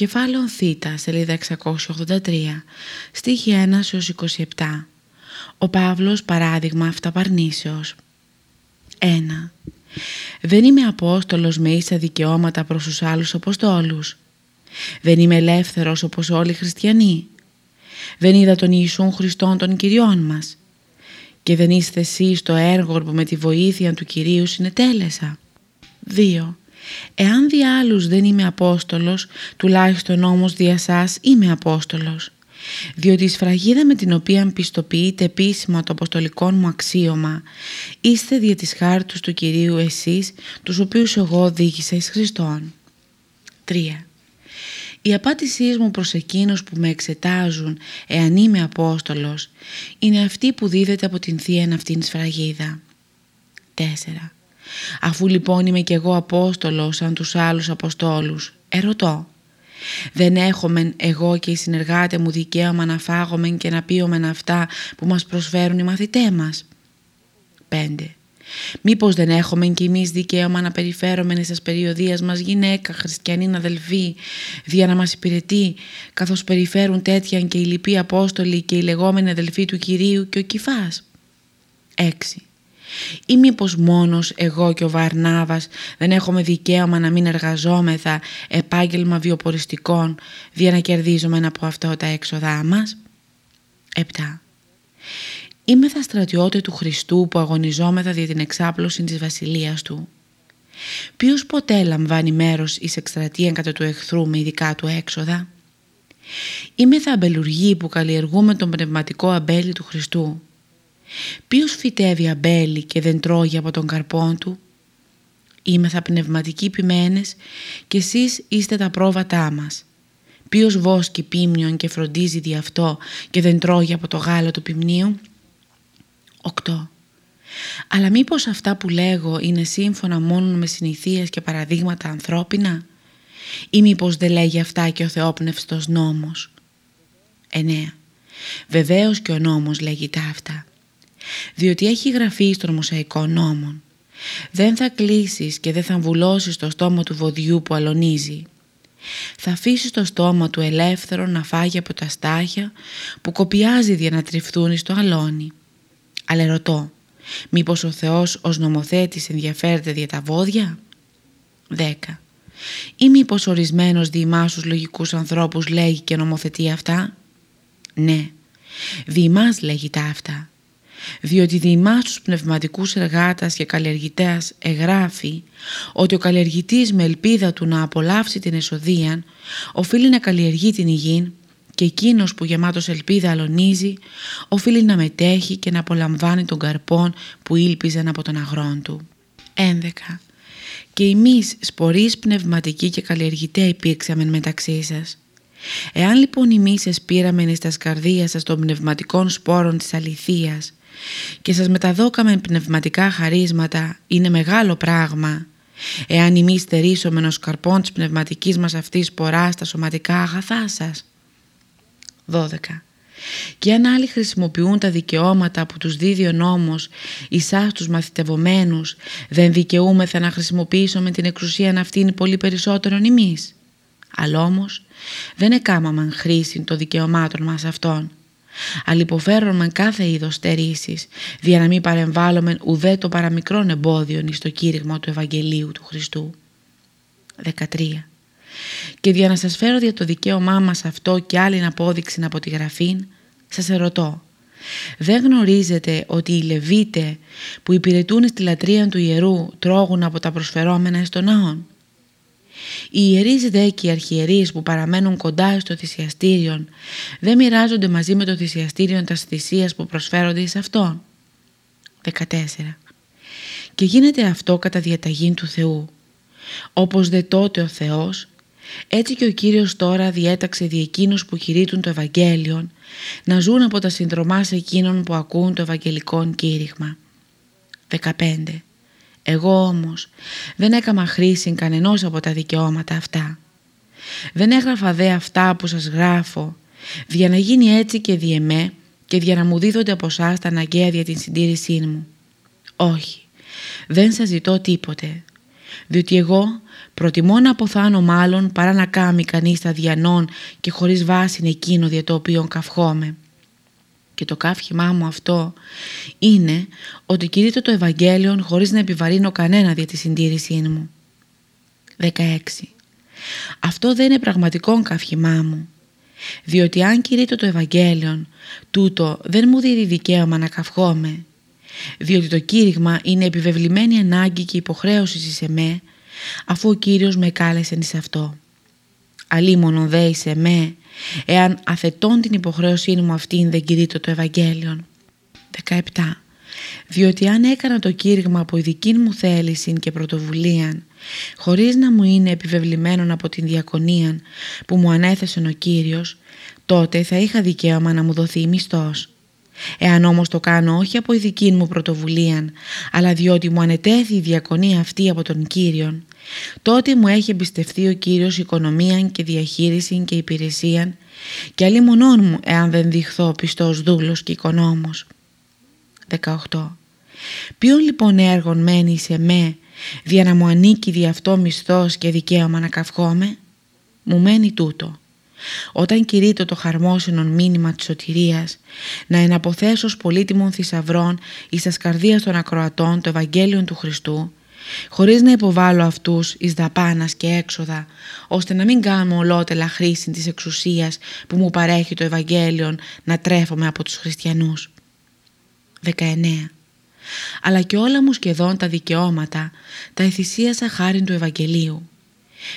Κεφάλαιο Θ, σελίδα 683, στίχη 1 έως 27. Ο Παύλος παράδειγμα αυταπαρνήσεως. 1. Δεν είμαι Απόστολος με ίσα δικαιώματα προς τους άλλους Αποστόλους. Δεν είμαι ελεύθερος όπως όλοι οι χριστιανοί. Δεν είδα τον Ιησούν Χριστόν των Κυριών μας. Και δεν είστε εσείς το έργο που με τη βοήθεια του Κυρίου συνετέλεσα. 2. Εάν δια άλλους δεν είμαι Απόστολος, τουλάχιστον όμως δια σας είμαι Απόστολος. Διότι η σφραγίδα με την οποία πιστοποιείτε επίσημα το αποστολικό μου αξίωμα, είστε δια της χάρτους του Κυρίου εσείς, τους οποίους εγώ οδήγησα εις Χριστόν. 3. Η απάντησή μου προς εκείνους που με εξετάζουν εάν είμαι Απόστολος είναι αυτή που δίδεται από την Θεία αυτήν σφραγίδα. 4. Αφού λοιπόν είμαι κι εγώ Απόστολος σαν τους άλλους Αποστόλους, ερωτώ. Δεν έχουμε εγώ και οι συνεργάτες μου δικαίωμα να φάγουμε και να πείομεν αυτά που μας προσφέρουν οι μαθητές μας; 5. Μήπως δεν έχουμε κι εμείς δικαίωμα να περιφέρουμε στις περιοδίες μας γυναίκα, χριστιανή αδελφή, δια να μας υπηρετεί, καθώς περιφέρουν τέτοια και οι λοιποί Απόστολοι και οι λεγόμενοι αδελφοί του Κυρίου και ο Κυφάς. 6 ή μήπως μόνος εγώ και ο Βαρνάβας δεν έχουμε δικαίωμα να μην εργαζόμεθα επάγγελμα βιοποριστικών για να κερδίζουμε από αυτό τα έξοδά μας; 7. Είμαι θα στρατιώτη του Χριστού που αγωνιζόμεθα δια την εξάπλωση της βασιλείας Του. Ποιος ποτέ λαμβάνει μέρος εις εκστρατεία κατά του εχθρού με ειδικά του έξοδα; Είμαι θα αμπελουργοί που καλλιεργούμε τον πνευματικό αμπέλι του Χριστού. Ποιος φυτεύει αμπέλι και δεν τρώγει από τον καρπόν του; Είμαι θα πνευματικοί ποιμένες και εσείς είστε τα πρόβατά μας. Ποιος βόσκει πίμνιον και φροντίζει δι' αυτό και δεν τρώγει από το γάλα του ποιμνίου. 8. Αλλά μήπως αυτά που λέγω είναι σύμφωνα μόνο με συνηθίες και παραδείγματα ανθρώπινα; Ή μήπως δεν λέγει αυτά και ο θεόπνευστος νόμος; 9. Βεβαίως και ο νόμος λέγει τα αυτά διότι έχει γραφεί στον Μωσαϊκό νόμο. Δεν θα κλείσεις και δεν θα βουλώσεις το στόμα του βοδιού που αλωνίζει. Θα αφήσεις το στόμα του ελεύθερο να φάγει από τα στάχια που κοπιάζει για να τριφθούν στο αλόνι. Αλλά ρωτώ, μήπως ο Θεός ως νομοθέτης ενδιαφέρεται για τα βόδια; 10. Ή μήπως ορισμένος διημάς λογικούς ανθρώπους λέγει και νομοθετεί αυτά; Ναι, διημάς λέγει τα αυτά διότι διημάς τους πνευματικούς εργάτας και καλλιεργητές εγγράφει ότι ο καλλιεργητής με ελπίδα του να απολαύσει την εσοδεία οφείλει να καλλιεργεί την υγιή και εκείνος που γεμάτος ελπίδα αλωνίζει οφείλει να μετέχει και να απολαμβάνει τον καρπόν που ήλπιζαν από τον αγρόν του. 11. Και εμείς σπορείς πνευματικοί και καλλιεργητέ υπήρξαμε μεταξύ σας. Εάν λοιπόν εμείς εσπήραμε εις τα σκαρδία σας των πνευματικών σπόρων της αληθείας και σας μεταδόκαμε πνευματικά χαρίσματα είναι μεγάλο πράγμα εάν εμείς στερήσουμε ενός καρπών της πνευματικής μας αυτής ποράς στα σωματικά αγαθά σας. 12. Και αν άλλοι χρησιμοποιούν τα δικαιώματα που τους δίδει ο νόμος εισάς τους μαθητευομένους δεν δικαιούμεθα να χρησιμοποιήσουμε την εξουσία αυτήν πολύ περισσότερον εμείς. Αλλά όμως δεν εκάμαμαν χρήση των δικαιωμάτων μας αυτών Αλλυποφέρουμε κάθε είδος στερήσεις, δια να μην παρεμβάλλουμε ουδέ το παραμικρόν εμπόδιο εις το κήρυγμα του Ευαγγελίου του Χριστού. 13. Και για να σας φέρω δια το δικαίωμά μας αυτό και άλλη απόδειξη από τη Γραφή, σας ερωτώ. Δεν γνωρίζετε ότι οι Λεβίτε που υπηρετούν στη λατρεία του Ιερού τρώγουν από τα προσφερόμενα στον ναόν; Οι ιερείς δε και οι αρχιερείς που παραμένουν κοντά στο θυσιαστήριο δεν μοιράζονται μαζί με το θυσιαστήριο τα θυσίας που προσφέρονται εις αυτόν. 14. Και γίνεται αυτό κατά διαταγή του Θεού. Όπως δε τότε ο Θεός, έτσι και ο Κύριος τώρα διέταξε δι' εκείνους που κηρύττουν το Ευαγγέλιο να ζουν από τα συνδρομάς σε εκείνων που ακούν το Ευαγγελικό κήρυγμα. 15. Εγώ όμως δεν έκαμα χρήση κανενός από τα δικαιώματα αυτά. Δεν έγραφα δε αυτά που σας γράφω, για να γίνει έτσι και διεμέ και για να μου δίδονται από εσά τα αναγκαία για την συντήρησή μου. Όχι, δεν σας ζητώ τίποτε. διότι εγώ προτιμώ να αποθάνω μάλλον παρά να κάμει κανείς τα διανών και χωρίς βάση εκείνο δια το οποίο καυχόμαι. Και το καύχημά μου αυτό είναι ότι κηρύττω το Ευαγγέλιο χωρίς να επιβαρύνω κανένα δια της συντήρησή μου. 16. Αυτό δεν είναι πραγματικό καύχημά μου, διότι αν κηρύττω το Ευαγγέλιο, τούτο δεν μου δίδει δικαίωμα να καυχόμαι, διότι το κήρυγμα είναι επιβεβλημένη ανάγκη και υποχρέωση σε με, αφού ο Κύριος με κάλεσε εις αυτό. Αλίμονο δε σε με, εάν αφετών την υποχρέωσή μου αυτήν δεν κηρύττω το Ευαγγέλιο. 17. Διότι αν έκανα το κήρυγμα από ειδική μου θέληση και πρωτοβουλία, χωρίς να μου είναι επιβεβλημένο από την διακονία που μου ανέθεσε ο Κύριος, τότε θα είχα δικαίωμα να μου δοθεί μισθός. Εάν όμως το κάνω όχι από ειδική μου πρωτοβουλία, αλλά διότι μου ανετέθη η διακονία αυτή από τον Κύριον, τότε μου έχει εμπιστευτεί ο Κύριος οικονομία και διαχείριση και υπηρεσία και αλλή μονών μου εάν δεν δειχθώ πιστός δούλος και οικονόμος. 18. Ποιον λοιπόν έργον μένει σε με δια να μου ανήκει δι' αυτό μισθός και δικαίωμα να καυχόμαι, μου μένει τούτο όταν κηρύττω το χαρμόσυνο μήνυμα της σωτηρίας, να εναποθέσω ως πολύτιμων θησαυρών εις τας καρδίας των ακροατών το Ευαγγέλιο του Χριστού, χωρίς να υποβάλω αυτούς εις δαπάνας και έξοδα, ώστε να μην κάνω ολότελα χρήση της εξουσίας που μου παρέχει το Ευαγγέλιο να τρέφομαι από τους χριστιανούς. 19. Αλλά και όλα μου σχεδόν τα δικαιώματα τα εθυσίασα χάριν του Ευαγγελίου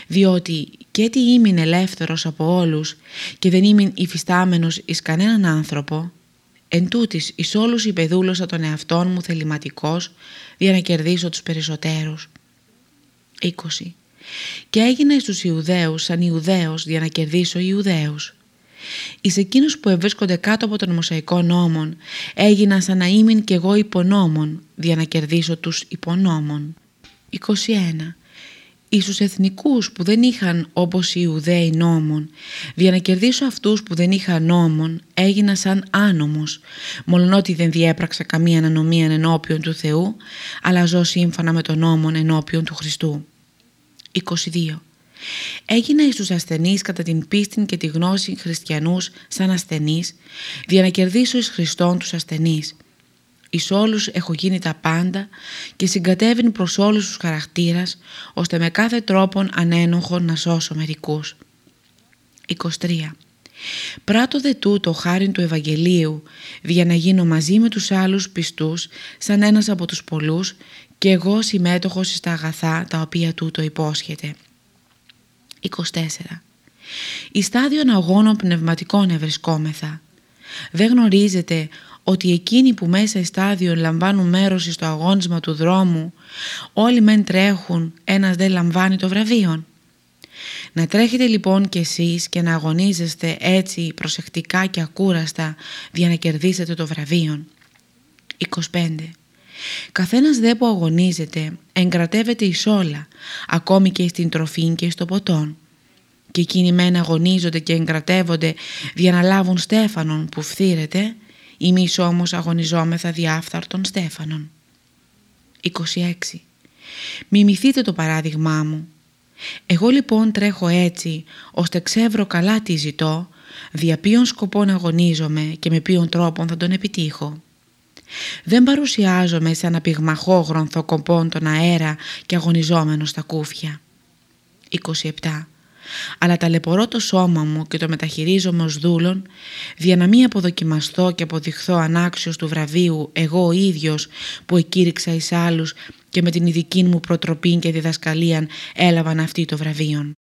διότι και τι ήμουν ελεύθερος από όλους και δεν ήμουν υφιστάμενος εις κανέναν άνθρωπο, εν τούτης εις όλους υπεδούλωσα τον εαυτόν μου θεληματικός για να κερδίσω τους περισσότερους. 20. Και έγινα στους Ιουδαίους σαν Ιουδαίος για να κερδίσω Ιουδαίους. Εις εκείνους που ευρίσκονται κάτω από τον Μωσαϊκό νόμον έγινα σαν να ήμουν κι εγώ υπονόμων για να κερδίσω τους υπονόμων. 21 εις τους εθνικούς που δεν είχαν όπως οι Ιουδαίοι νόμων, για να κερδίσω αυτούς που δεν είχαν νόμων, έγινα σαν άνομος, ότι δεν διέπραξα καμία ανανομία ενώπιον του Θεού, αλλά ζω σύμφωνα με τον νόμον ενώπιον του Χριστού. 22. Έγινα εις τους ασθενείς κατά την πίστη και τη γνώση χριστιανούς σαν ασθενείς, για να κερδίσω εις Χριστόν τους ασθενείς, Εις όλους έχω γίνει τα πάντα και συγκατέβην προς όλους τους χαρακτήρας, ώστε με κάθε τρόπον ανένοχο να σώσω μερικούς. 23. Πράτο δε τούτο χάριν του Ευαγγελίου, για να γίνω μαζί με τους άλλους πιστούς, σαν ένας από τους πολλούς, και εγώ συμμέτοχος στα αγαθά τα οποία τούτο υπόσχεται. 24. Εις στάδιον αγώνων πνευματικών ευρισκόμεθα. Δεν γνωρίζετε ότι εκείνοι που μέσα στάδιο λαμβάνουν μέρος στο αγώνισμα του δρόμου όλοι μεν τρέχουν, ένας δεν λαμβάνει το βραβείο. Να τρέχετε λοιπόν κι εσείς και να αγωνίζεστε έτσι προσεκτικά και ακούραστα για να κερδίσετε το βραβείο. 25. Καθένας δε που αγωνίζεται εγκρατεύεται εις όλα, ακόμη και στην τροφή και στο ποτόν. Και εκείνοι μεν αγωνίζονται και εγκρατεύονται για να λάβουν στέφανον που φθήρεται, Εμείς όμως αγωνιζόμεθα διάφθαρτων στέφανων. 26. Μιμηθείτε το παράδειγμά μου. Εγώ λοιπόν τρέχω έτσι, ώστε ξεύρω καλά τι ζητώ, δια ποιον σκοπών αγωνίζομαι και με ποιον τρόπον θα τον επιτύχω. Δεν παρουσιάζομαι σαν να πυγμαχώ γρονθοκοπών τον αέρα και αγωνιζόμενος στα κούφια. 27 αλλά ταλαιπωρώ το σώμα μου και το μεταχειρίζομαι ως δούλον, για να μην αποδοκιμαστώ και αποδειχθώ ανάξιος του βραβείου εγώ ο ίδιος που εκήρυξα εις άλλους και με την ειδική μου προτροπή και διδασκαλίαν έλαβαν αυτή το βραβείο.